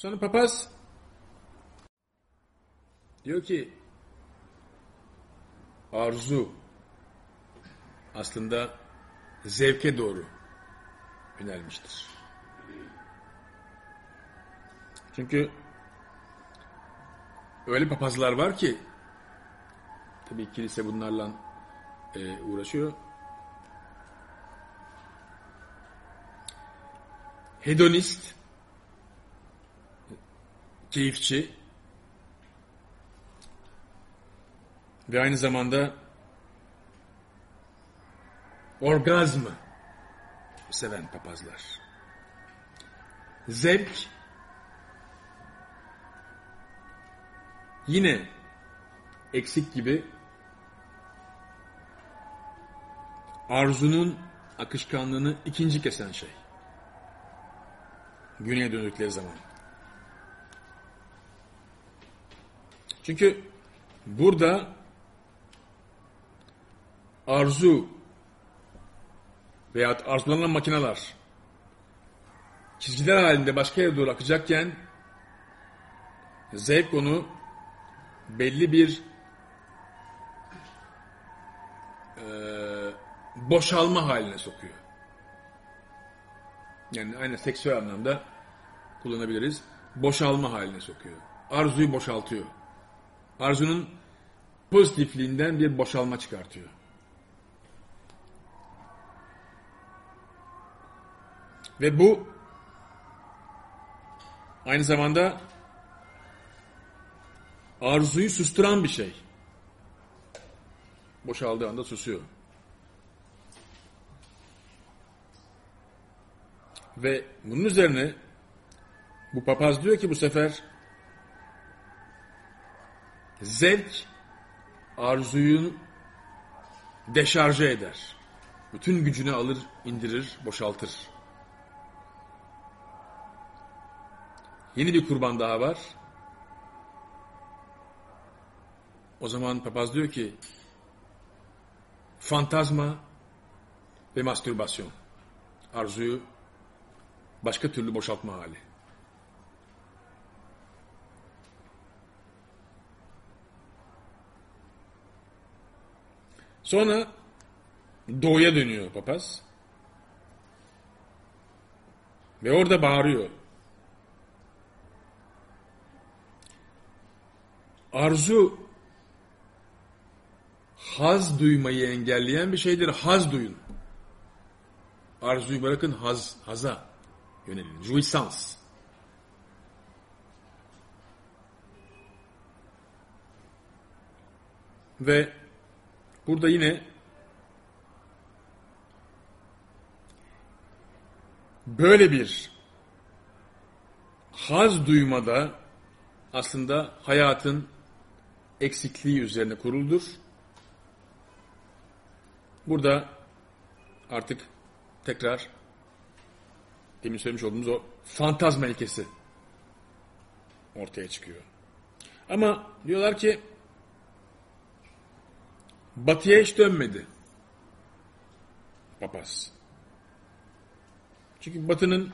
Sonra papaz diyor ki arzu aslında zevke doğru yönelmiştir. Çünkü öyle papazlar var ki tabii kilise bunlarla e, uğraşıyor. Hedonist, keyifçi ve aynı zamanda orgazmı seven papazlar. Zevk yine eksik gibi arzunun akışkanlığını ikinci kesen şey. Güneye döndükleri zaman. Çünkü burada arzu veya arzulanan makineler çizgiler halinde başka yere doğru akacakken zevk onu belli bir e, boşalma haline sokuyor. Yani aynı seksüel anlamda kullanabiliriz. Boşalma haline sokuyor. Arzuyu boşaltıyor. Arzunun pozitifliğinden bir boşalma çıkartıyor. Ve bu aynı zamanda arzuyu susturan bir şey. Boşaldığı anda susuyor. Ve bunun üzerine bu papaz diyor ki bu sefer zevk arzuyu deşarje eder. Bütün gücünü alır, indirir, boşaltır. Yeni bir kurban daha var. O zaman papaz diyor ki fantazma ve mastürbasyon. Arzuyu başka türlü boşaltma hali. Sonra doğuya dönüyor papaz. Ve orada bağırıyor. Arzu haz duymayı engelleyen bir şeydir. Haz duyun. Arzuyu bırakın haz, haza yönelin. Jouissance. Ve burada yine böyle bir haz duymada aslında hayatın eksikliği üzerine kuruldur. Burada artık tekrar demin söylemiş olduğumuz o fantazma ilkesi ortaya çıkıyor. Ama diyorlar ki batıya hiç dönmedi papaz. Çünkü batının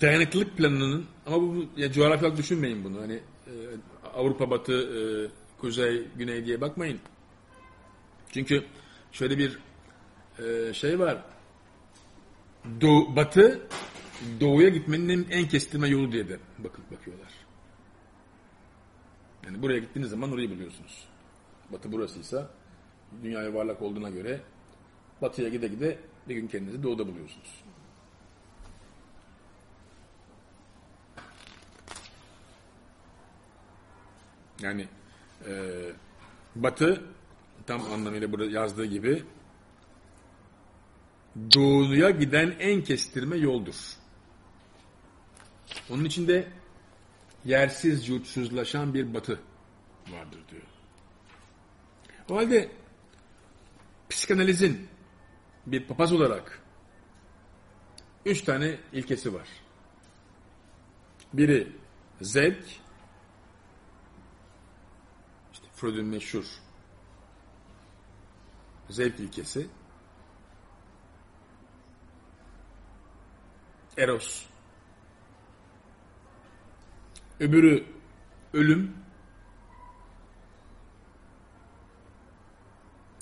dayanıklılık planının ama bu ya coğrafya olarak düşünmeyin bunu. Hani e, Avrupa batı, e, kuzey, güney diye bakmayın. Çünkü şöyle bir e, şey var. Doğu, batı doğuya gitmenin en kestirme yolu diye de bakıp bakıyorlar. Yani buraya gittiğiniz zaman orayı biliyorsunuz. Batı burasıysa dünya yuvarlak olduğuna göre batıya gide gide bir gün kendinizi doğuda buluyorsunuz. Yani e, batı tam anlamıyla burada yazdığı gibi doğuya giden en kestirme yoldur. Onun içinde yersiz yurtsuzlaşan bir batı vardır diyor. O halde psikanalizin bir papaz olarak üç tane ilkesi var. Biri zevk, işte Freud'un meşhur zevk ilkesi, eros öbürü ölüm,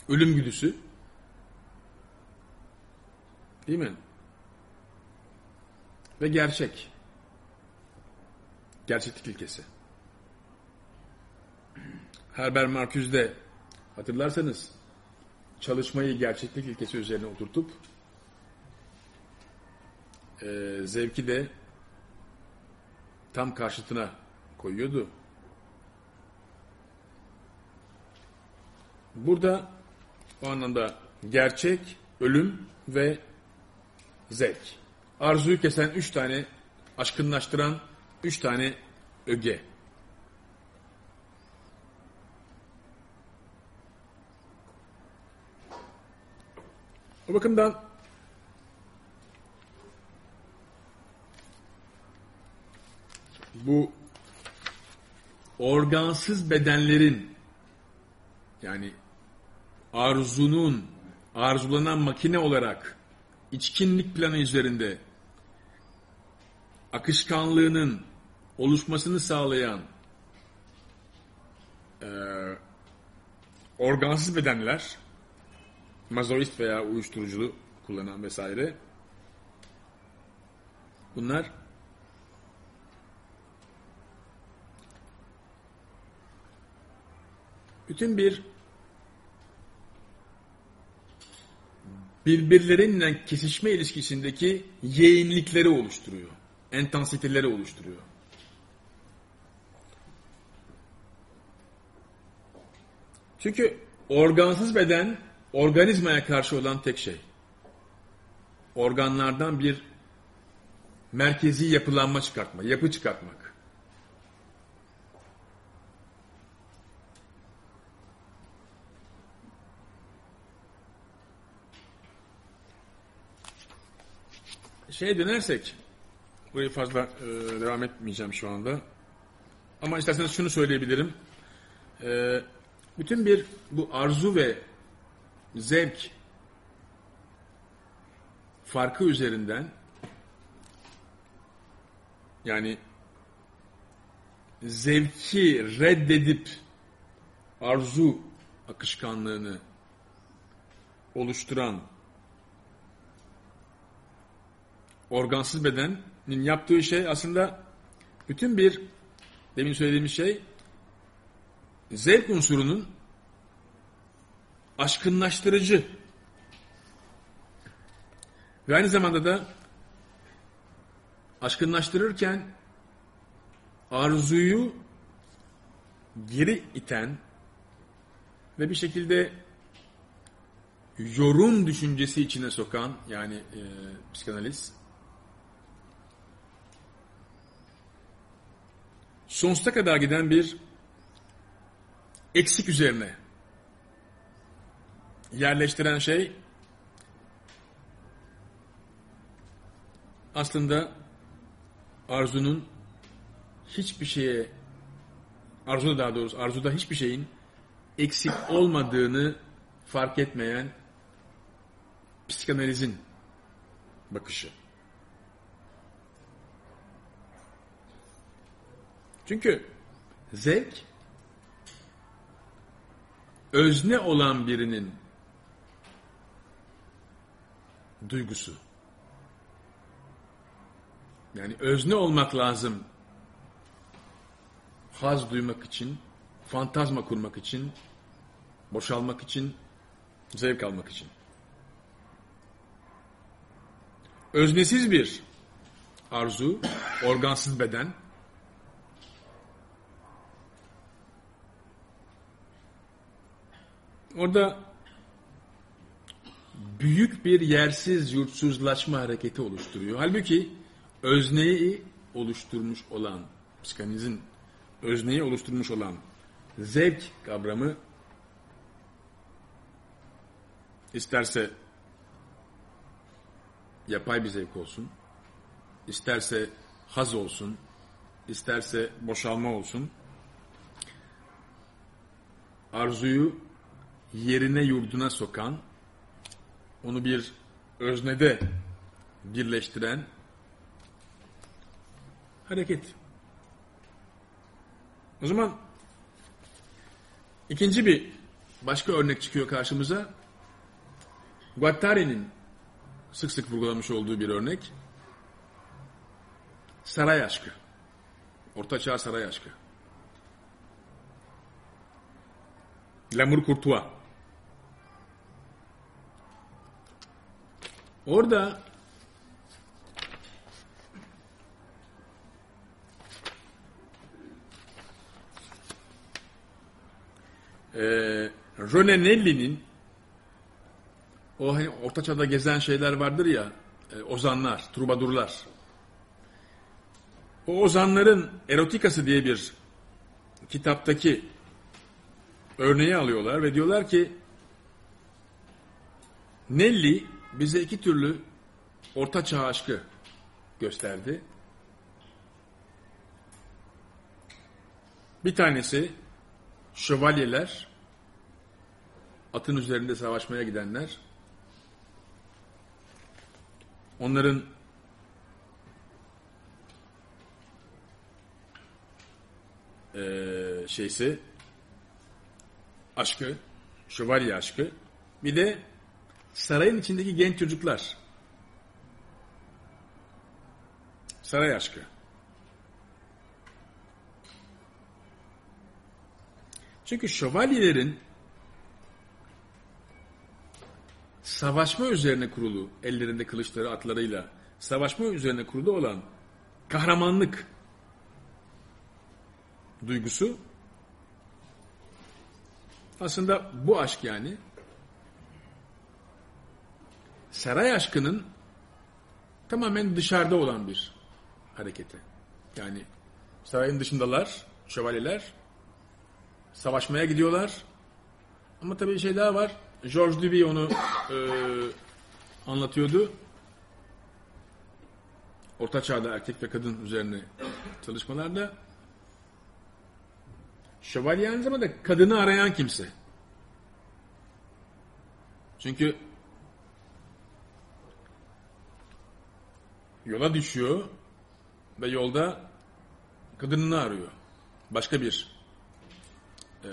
ölüm güdüsü, değil mi? Ve gerçek, gerçeklik ilkesi. Herbert Marcuse'de hatırlarsanız çalışmayı gerçeklik ilkesi üzerine oturtup e, zevki de tam karşıtına koyuyordu. Burada o anlamda gerçek, ölüm ve zevk. Arzuyu kesen üç tane, aşkınlaştıran üç tane öge. O bakımdan bu organsız bedenlerin yani arzunun arzulanan makine olarak içkinlik planı üzerinde akışkanlığının oluşmasını sağlayan e, organsız bedenler mazoist veya uyuşturuculu kullanan vesaire bunlar bütün bir birbirlerinden kesişme ilişkisindeki yeğinlikleri oluşturuyor. Entansiteleri oluşturuyor. Çünkü organsız beden organizmaya karşı olan tek şey. Organlardan bir merkezi yapılanma çıkartma, yapı çıkartmak. Şeye dönersek, burayı fazla e, devam etmeyeceğim şu anda. Ama isterseniz şunu söyleyebilirim. E, bütün bir bu arzu ve zevk farkı üzerinden yani zevki reddedip arzu akışkanlığını oluşturan organsız bedenin yaptığı şey aslında bütün bir demin söylediğimiz şey zevk unsurunun aşkınlaştırıcı ve aynı zamanda da aşkınlaştırırken arzuyu geri iten ve bir şekilde yorum düşüncesi içine sokan yani e, psikanaliz sonsuza kadar giden bir eksik üzerine yerleştiren şey aslında arzunun hiçbir şeye arzuda daha doğrusu arzuda hiçbir şeyin eksik olmadığını fark etmeyen psikanalizin bakışı. Çünkü zevk özne olan birinin duygusu. Yani özne olmak lazım. Haz duymak için, fantazma kurmak için, boşalmak için, zevk almak için. Öznesiz bir arzu, organsız beden, orada büyük bir yersiz yurtsuzlaşma hareketi oluşturuyor. Halbuki özneyi oluşturmuş olan, psikanalizin özneyi oluşturmuş olan zevk kavramı isterse yapay bir zevk olsun, isterse haz olsun, isterse boşalma olsun, arzuyu yerine yurduna sokan, onu bir öznede birleştiren hareket. O zaman ikinci bir başka örnek çıkıyor karşımıza. Guattari'nin sık sık vurgulamış olduğu bir örnek. Saray aşkı. Ortaçağ saray aşkı. L'amour courtois. Orada e, Rene Nelli'nin o hani Orta Çağ'da gezen şeyler vardır ya e, ozanlar, trubadurlar. O ozanların erotikası diye bir kitaptaki örneği alıyorlar ve diyorlar ki Nelli bize iki türlü orta çağ aşkı gösterdi. Bir tanesi şövalyeler, atın üzerinde savaşmaya gidenler, onların e, şeysi, aşkı, şövalye aşkı, bir de sarayın içindeki genç çocuklar, saray aşkı. Çünkü şövalyelerin savaşma üzerine kurulu, ellerinde kılıçları atlarıyla savaşma üzerine kurulu olan kahramanlık duygusu aslında bu aşk yani saray aşkının tamamen dışarıda olan bir hareketi. Yani sarayın dışındalar, şövalyeler savaşmaya gidiyorlar. Ama tabii bir şey daha var. George Duby onu e, anlatıyordu. Orta çağda erkek ve kadın üzerine çalışmalarda şövalye aynı zamanda kadını arayan kimse. Çünkü yola düşüyor ve yolda kadınını arıyor. Başka bir e,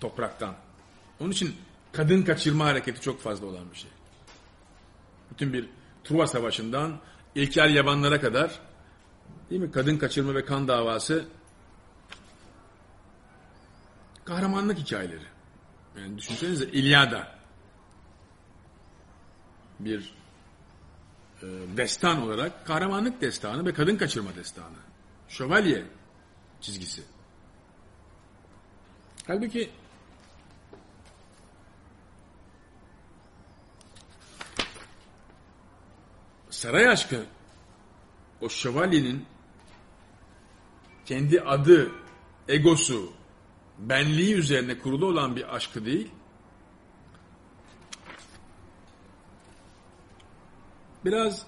topraktan. Onun için kadın kaçırma hareketi çok fazla olan bir şey. Bütün bir Truva Savaşı'ndan ilkel yabanlara kadar değil mi? Kadın kaçırma ve kan davası kahramanlık hikayeleri. Yani düşünsenize İlyada bir e, destan olarak kahramanlık destanı ve kadın kaçırma destanı. Şövalye çizgisi. Halbuki saray aşkı o şövalyenin kendi adı, egosu, benliği üzerine kurulu olan bir aşkı değil, biraz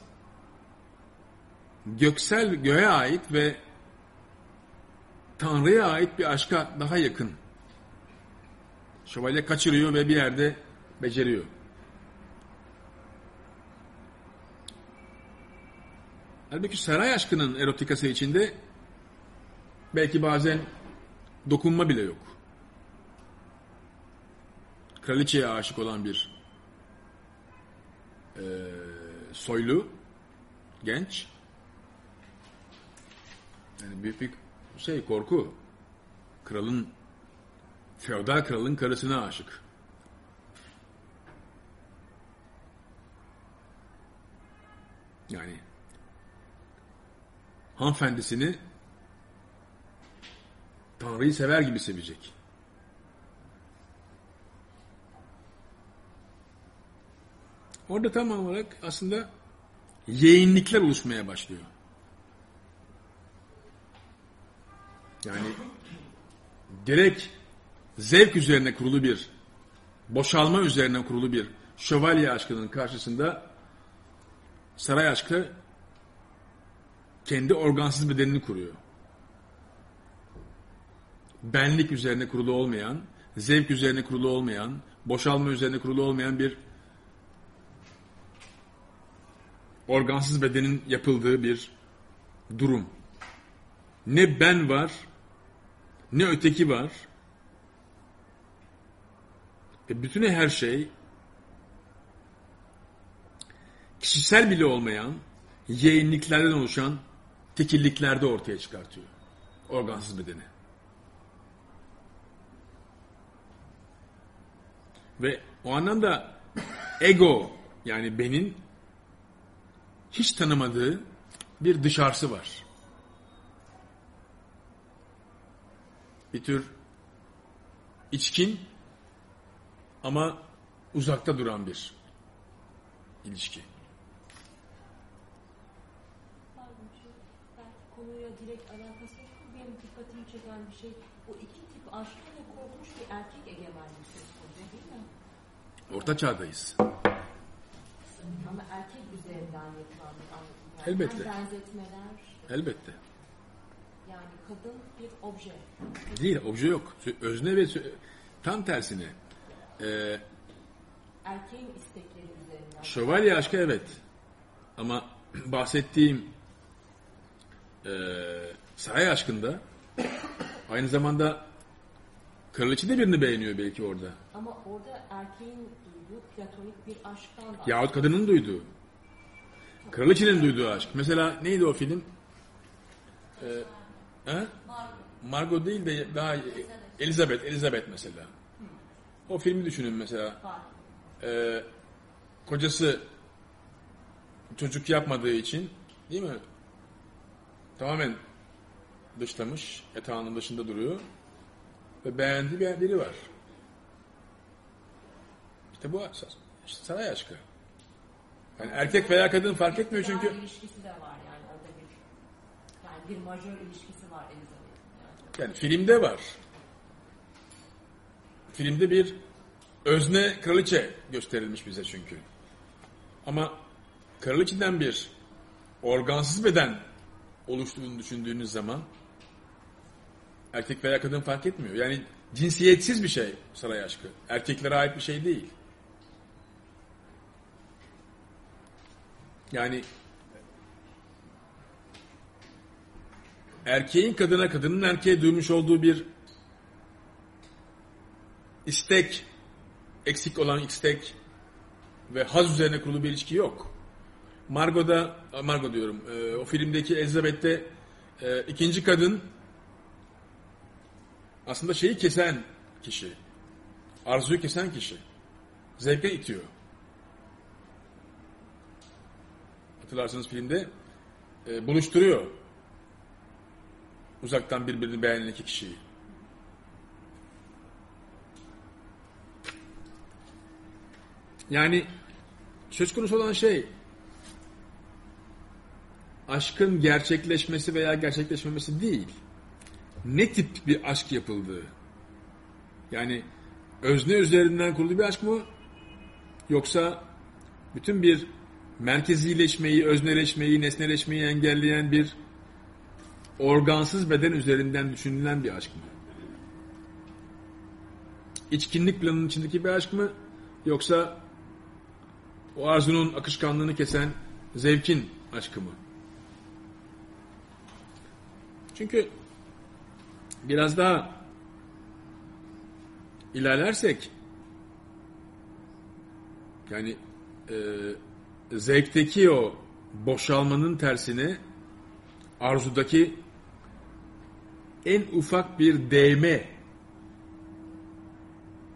göksel göğe ait ve Tanrı'ya ait bir aşka daha yakın. Şövalye kaçırıyor ve bir yerde beceriyor. Halbuki saray aşkının erotikası içinde belki bazen dokunma bile yok. Kraliçeye aşık olan bir e, soylu genç yani büyük bir şey korku kralın feodal kralın karısına aşık. Yani hanımefendisini Tanrı'yı sever gibi sevecek. Orada tam olarak aslında yeğinlikler oluşmaya başlıyor. Yani direkt zevk üzerine kurulu bir, boşalma üzerine kurulu bir şövalye aşkının karşısında saray aşkı kendi organsız bedenini kuruyor. Benlik üzerine kurulu olmayan, zevk üzerine kurulu olmayan, boşalma üzerine kurulu olmayan bir organsız bedenin yapıldığı bir durum. Ne ben var, ne öteki var. Ve bütün her şey kişisel bile olmayan yeğenliklerden oluşan tekilliklerde ortaya çıkartıyor. Organsız bedeni. Ve o anlamda ego yani benim hiç tanımadığı bir dışarısı var. Bir tür içkin ama uzakta duran bir ilişki. Konuyla direkt alakası yok. ama Benim dikkatimi çeken bir şey. Bu iki tip aşkta da korkunç bir erkek egemenliği söz konusu değil mi? Orta çağdayız. Ama erkek üzerinden yapılan bir. Yani Elbette. Hem benzetmeler, Elbette. yani kadın bir obje. Değil, obje yok. Özne ve tam tersine. Ee, Erkeğin istekleri üzerinden. şövalye aşkı evet. Ama bahsettiğim ee, saray aşkında aynı zamanda kraliçe de birini beğeniyor belki orada. Ama orada erkeğin duyduğu platonik bir aşktan da. Yahut kadının duyduğu. Kraliçenin duyduğu aşk. Mesela neydi o film? Ee, he? Margot değil de daha Elizabeth, Elizabeth mesela. O filmi düşünün mesela. Ee, kocası çocuk yapmadığı için değil mi? Tamamen dışlamış. Yatağının dışında duruyor. Ve beğendiği bir biri var. İşte bu işte saray aşkı. Yani erkek veya kadın fark etmiyor çünkü ilişkisi de var yani orada bir yani bir majör ilişkisi var Elizabeth'in. Yani. yani filmde var. Filmde bir özne kraliçe gösterilmiş bize çünkü. Ama kraliçeden bir organsız beden oluştuğunu düşündüğünüz zaman erkek veya kadın fark etmiyor. Yani cinsiyetsiz bir şey saray aşkı. Erkeklere ait bir şey değil. Yani erkeğin kadına, kadının erkeğe duymuş olduğu bir istek, eksik olan istek ve haz üzerine kurulu bir ilişki yok. Margot'da, Margot diyorum, e, o filmdeki Elizabeth'te e, ikinci kadın aslında şeyi kesen kişi. Arzuyu kesen kişi. Zevke itiyor. Hatırlarsanız filmde e, buluşturuyor. Uzaktan birbirini beğenen iki kişiyi. Yani söz konusu olan şey aşkın gerçekleşmesi veya gerçekleşmemesi değil. Ne tip bir aşk yapıldığı. Yani özne üzerinden kurulu bir aşk mı? Yoksa bütün bir merkezileşmeyi, özneleşmeyi, nesneleşmeyi engelleyen bir organsız beden üzerinden düşünülen bir aşk mı? İçkinlik planının içindeki bir aşk mı? Yoksa o arzunun akışkanlığını kesen zevkin aşkı mı? Çünkü biraz daha ilerlersek yani e, zevkteki o boşalmanın tersine arzudaki en ufak bir değme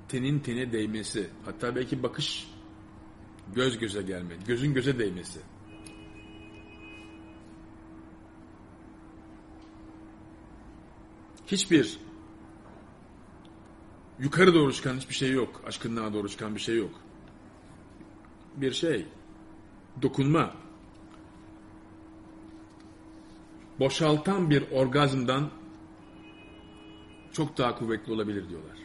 tenin tene değmesi hatta belki bakış göz göze gelme gözün göze değmesi hiçbir yukarı doğru çıkan hiçbir şey yok. Aşkınlığa doğru çıkan bir şey yok. Bir şey. Dokunma. Boşaltan bir orgazmdan çok daha kuvvetli olabilir diyorlar.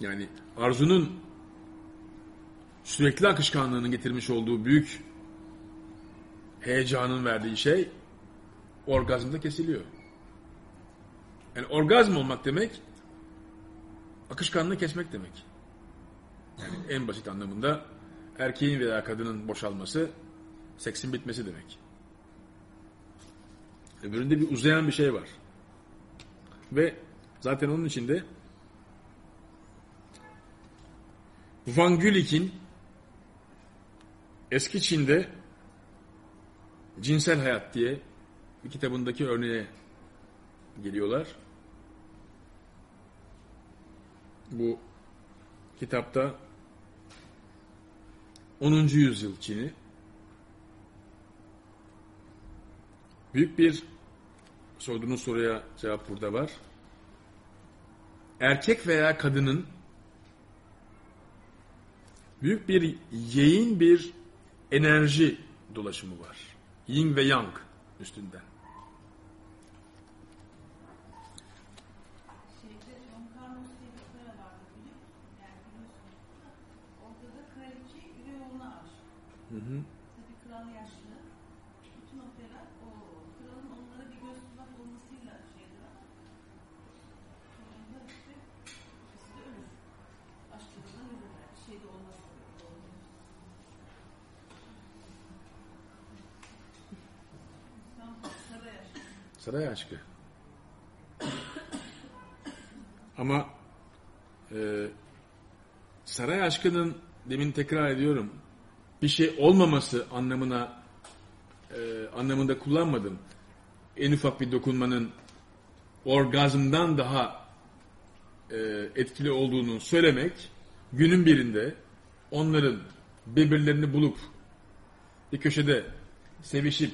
Yani arzunun sürekli akışkanlığının getirmiş olduğu büyük heyecanın verdiği şey orgazmda kesiliyor. Yani orgazm olmak demek akışkanlığı kesmek demek. Yani en basit anlamında erkeğin veya kadının boşalması seksin bitmesi demek. Öbüründe bir uzayan bir şey var. Ve zaten onun içinde Van Gülik'in eski Çin'de cinsel hayat diye bir kitabındaki örneğe geliyorlar. Bu kitapta 10. yüzyıl Çin'i büyük bir sorduğunuz soruya cevap burada var. Erkek veya kadının büyük bir yeğin bir enerji dolaşımı var. Yin ve Yang üstünden. Şeyde John Carlos diye bir kara vardı biliyor musun? Yani biliyorsunuz da orada da kraliçe üvey oğluna aşık. Tabii kral yaşlı. Bütün opera o kralın onlara bir göz kulak olmasıyla şeydir ama sonunda işte ikisi de ölür. Aşklarından ölürler. Şey de olmaz. Saray aşkı. Saray aşkı. Ama e, saray aşkının demin tekrar ediyorum bir şey olmaması anlamına e, anlamında kullanmadım. En ufak bir dokunmanın orgazmdan daha e, etkili olduğunu söylemek günün birinde onların birbirlerini bulup bir köşede sevişip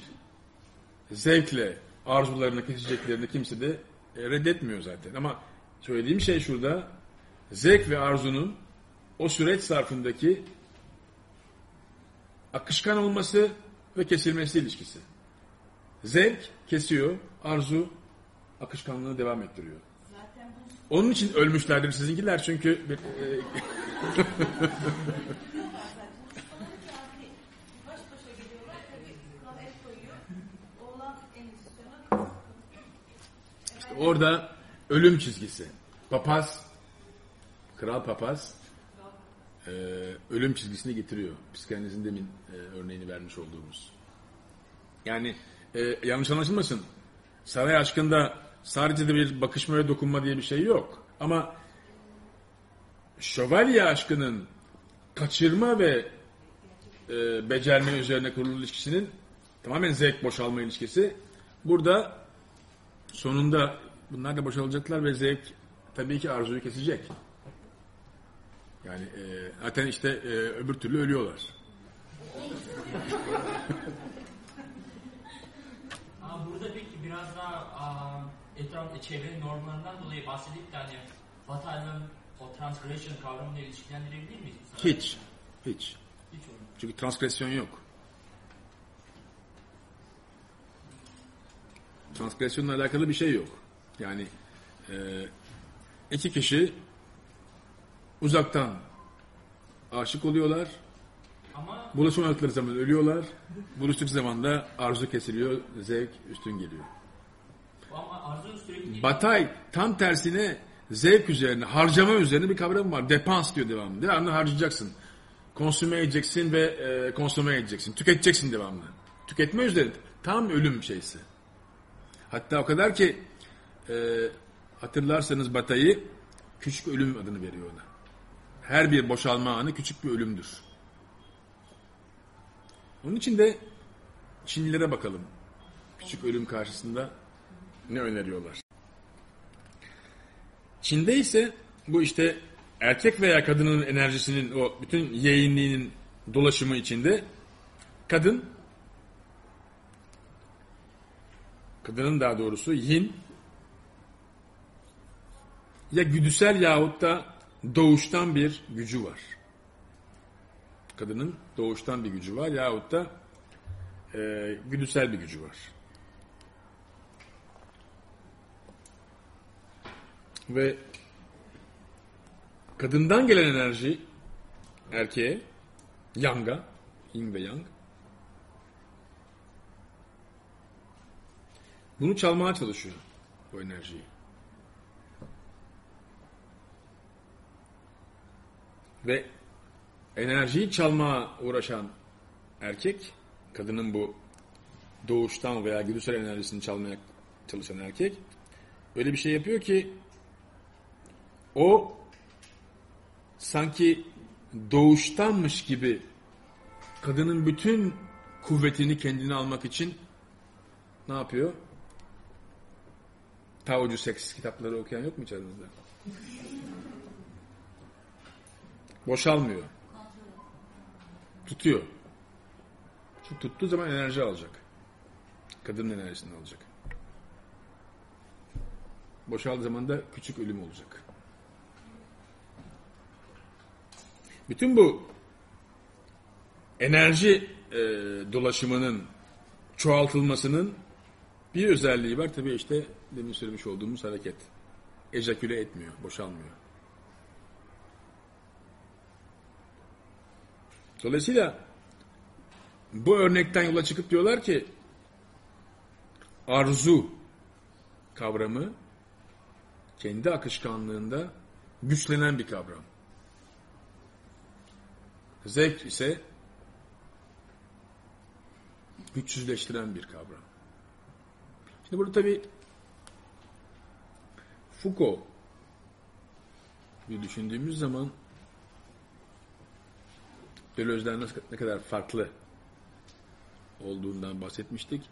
zevkle arzularını keseceklerini kimse de e, reddetmiyor zaten. Ama söylediğim şey şurada zevk ve arzunun o süreç zarfındaki akışkan olması ve kesilmesi ilişkisi. Zevk kesiyor, arzu akışkanlığını devam ettiriyor. Bu Onun için ölmüşlerdir sizinkiler çünkü bir, e, orada ölüm çizgisi. Papaz, kral papaz e, ölüm çizgisini getiriyor. Psikanalizin demin e, örneğini vermiş olduğumuz. Yani e, yanlış anlaşılmasın. Saray aşkında sadece de bir bakışma ve dokunma diye bir şey yok. Ama şövalye aşkının kaçırma ve e, becerme üzerine kurulu ilişkisinin tamamen zevk boşalma ilişkisi. Burada sonunda bunlar da boşalacaklar ve zevk tabii ki arzuyu kesecek. Yani e, zaten işte e, öbür türlü ölüyorlar. Burada peki biraz daha aa, etraf çevrenin normlarından dolayı bahsedip de hani Vatan'ın o transgression kavramıyla ilişkilendirebilir miyiz? Hiç. Hiç. Hiç olur. Çünkü transgresyon yok. Transgresyonla alakalı bir şey yok. Yani e, iki kişi uzaktan aşık oluyorlar. Ama Buluşamadıkları zaman ölüyorlar. Buluştuk zaman da arzu kesiliyor, zevk üstün geliyor. ama arzu sürekli Batay tam tersine zevk üzerine, harcama üzerine bir kavram var. Depans diyor devamlı. Devamlı harcayacaksın. Konsüme edeceksin ve e, konsüme edeceksin. Tüketeceksin devamlı. Tüketme üzerine tam ölüm şeysi. Hatta o kadar ki e, hatırlarsanız Batay'ı küçük ölüm adını veriyor ona. Her bir boşalma anı küçük bir ölümdür. Onun için de Çinlilere bakalım. Küçük ölüm karşısında ne öneriyorlar? Çin'de ise bu işte erkek veya kadının enerjisinin o bütün yeğinliğinin dolaşımı içinde kadın kadının daha doğrusu yin ya güdüsel yahut da doğuştan bir gücü var. Kadının doğuştan bir gücü var yahut da e, güdüsel bir gücü var. Ve kadından gelen enerji erkeğe, yanga, yin ve yang, bunu çalmaya çalışıyor bu enerjiyi. Ve enerjiyi çalmaya uğraşan erkek, kadının bu doğuştan veya güdüsel enerjisini çalmaya çalışan erkek, öyle bir şey yapıyor ki o sanki doğuştanmış gibi kadının bütün kuvvetini kendine almak için ne yapıyor? Taocu seks kitapları okuyan yok mu içerimizde? Boşalmıyor. Tutuyor. Çünkü tuttuğu zaman enerji alacak. Kadının enerjisini alacak. Boşaldığı zaman da küçük ölüm olacak. Bütün bu enerji e, dolaşımının çoğaltılmasının bir özelliği var. Tabii işte demin söylemiş olduğumuz hareket. Ejaküle etmiyor, boşalmıyor. Dolayısıyla bu örnekten yola çıkıp diyorlar ki arzu kavramı kendi akışkanlığında güçlenen bir kavram. Zevk ise güçsüzleştiren bir kavram. Şimdi burada tabi Foucault bir düşündüğümüz zaman Deleuze'den nasıl- ne kadar farklı olduğundan bahsetmiştik.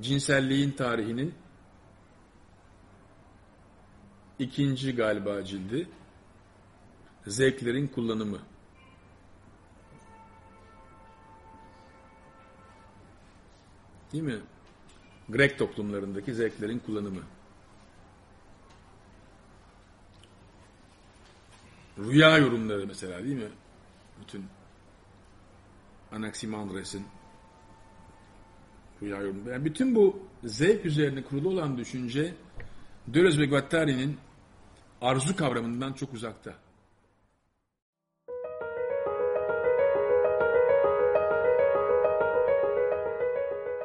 Cinselliğin tarihinin ikinci galiba cildi zevklerin kullanımı. Değil mi? Grek toplumlarındaki zevklerin kullanımı. Rüya yorumları mesela değil mi? Bütün Anaximandres'in rüya yorumları. Yani bütün bu zevk üzerine kurulu olan düşünce Deleuze ve Guattari'nin arzu kavramından çok uzakta.